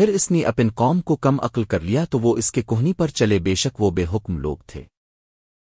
پھر اس نے اپن قوم کو کم عقل کر لیا تو وہ اس کے کوہنی پر چلے بے شک وہ بے حکم لوگ تھے۔